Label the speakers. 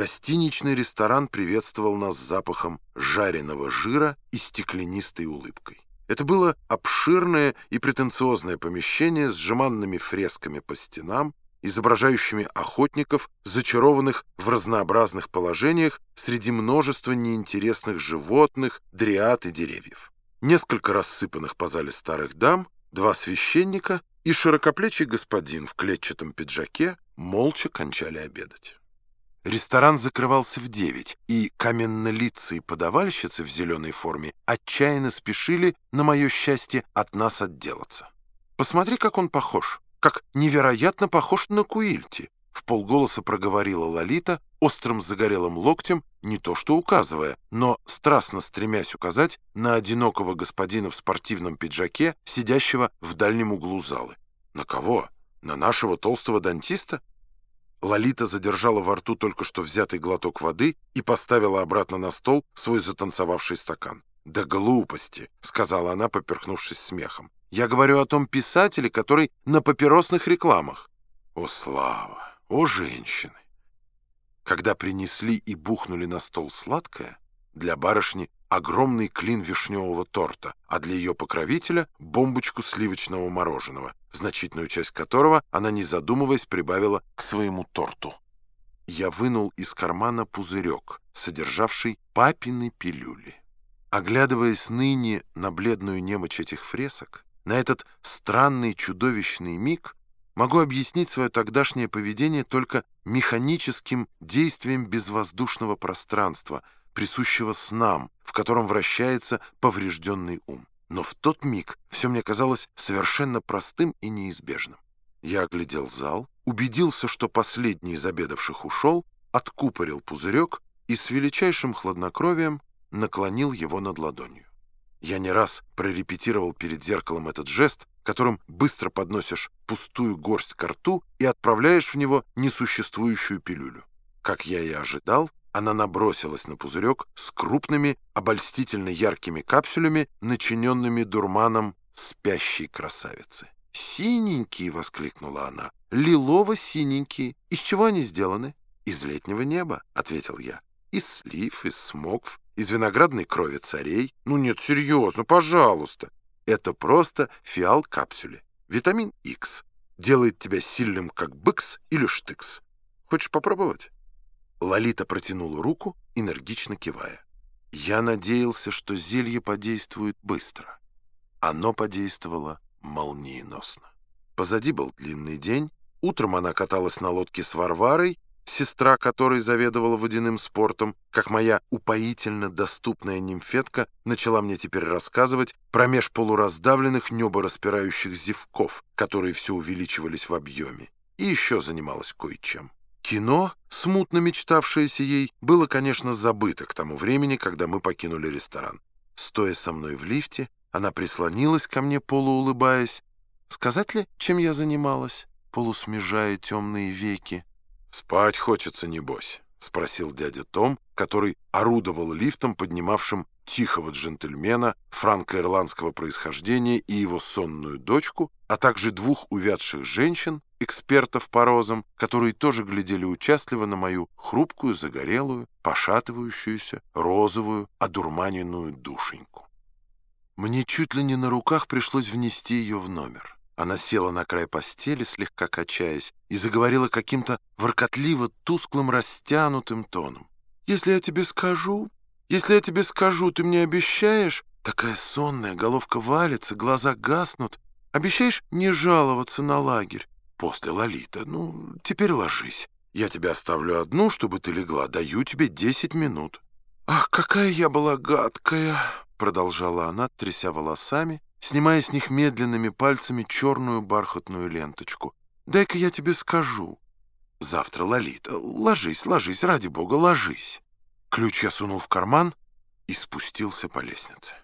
Speaker 1: Гостиничный ресторан приветствовал нас запахом жареного жира и стеклянистой улыбкой. Это было обширное и претенциозное помещение с жеманными фресками по стенам, изображающими охотников, зачарованных в разнообразных положениях среди множества неинтересных животных, дриад и деревьев. Несколько рассыпанных по зале старых дам, два священника и широкоплечий господин в клетчатом пиджаке молча кончали обедать. Ресторан закрывался в девять, и каменнолицые подавальщицы в зеленой форме отчаянно спешили, на мое счастье, от нас отделаться. «Посмотри, как он похож, как невероятно похож на Куильти», в полголоса проговорила Лолита, острым загорелым локтем, не то что указывая, но страстно стремясь указать на одинокого господина в спортивном пиджаке, сидящего в дальнем углу залы. «На кого? На нашего толстого дантиста?» Лолита задержала во рту только что взятый глоток воды и поставила обратно на стол свой затанцевавший стакан. «Да глупости», — сказала она, поперхнувшись смехом. «Я говорю о том писателе, который на папиросных рекламах». «О, слава! О, женщины!» Когда принесли и бухнули на стол сладкое, для барышни огромный клин вишневого торта, а для ее покровителя — бомбочку сливочного мороженого, значительную часть которого она, не задумываясь, прибавила к своему торту. Я вынул из кармана пузырек, содержавший папины пилюли. Оглядываясь ныне на бледную немочь этих фресок, на этот странный чудовищный миг, могу объяснить свое тогдашнее поведение только механическим действием безвоздушного пространства — присущего снам, в котором вращается поврежденный ум. Но в тот миг все мне казалось совершенно простым и неизбежным. Я оглядел зал, убедился, что последний из обедавших ушел, откупорил пузырек и с величайшим хладнокровием наклонил его над ладонью. Я не раз прорепетировал перед зеркалом этот жест, которым быстро подносишь пустую горсть ко рту и отправляешь в него несуществующую пилюлю. Как я и ожидал, она набросилась на пузырек с крупными, обольстительно яркими капсулями, начиненными дурманом спящей красавицы. «Синенькие!» — воскликнула она. «Лилово-синенькие! Из чего они сделаны?» «Из летнего неба», — ответил я. «Из слив, из смокв, из виноградной крови царей». «Ну нет, серьезно, пожалуйста!» «Это просто фиал-капсюли. Витамин X. Делает тебя сильным, как быкс или штыкс. Хочешь попробовать?» Лолита протянула руку, энергично кивая. Я надеялся, что зелье подействует быстро. Оно подействовало молниеносно. Позади был длинный день. Утром она каталась на лодке с Варварой, сестра которой заведовала водяным спортом, как моя упоительно доступная нимфетка начала мне теперь рассказывать про меж полураздавленных небораспирающих зевков, которые все увеличивались в объеме, и еще занималась кое-чем. Кино, смутно мечтавшееся ей, было, конечно, забыто к тому времени, когда мы покинули ресторан. Стоя со мной в лифте, она прислонилась ко мне, полуулыбаясь. Сказать ли, чем я занималась, полусмежая темные веки? «Спать хочется, небось», — спросил дядя Том, который орудовал лифтом, поднимавшим тихого джентльмена франко-ирландского происхождения и его сонную дочку, а также двух увядших женщин, экспертов по розам, которые тоже глядели участливо на мою хрупкую, загорелую, пошатывающуюся, розовую, одурманенную душеньку. Мне чуть ли не на руках пришлось внести ее в номер. Она села на край постели, слегка качаясь, и заговорила каким-то воркотливо тусклым растянутым тоном. «Если я тебе скажу, если я тебе скажу, ты мне обещаешь?» Такая сонная, головка валится, глаза гаснут. Обещаешь не жаловаться на лагерь? После Лолита. Ну, теперь ложись. Я тебя оставлю одну, чтобы ты легла. Даю тебе десять минут. Ах, какая я была гадкая, продолжала она, тряся волосами, снимая с них медленными пальцами черную бархатную ленточку. Дай-ка я тебе скажу. Завтра, Лолита, ложись, ложись, ради бога, ложись. Ключ я сунул в карман и спустился по лестнице.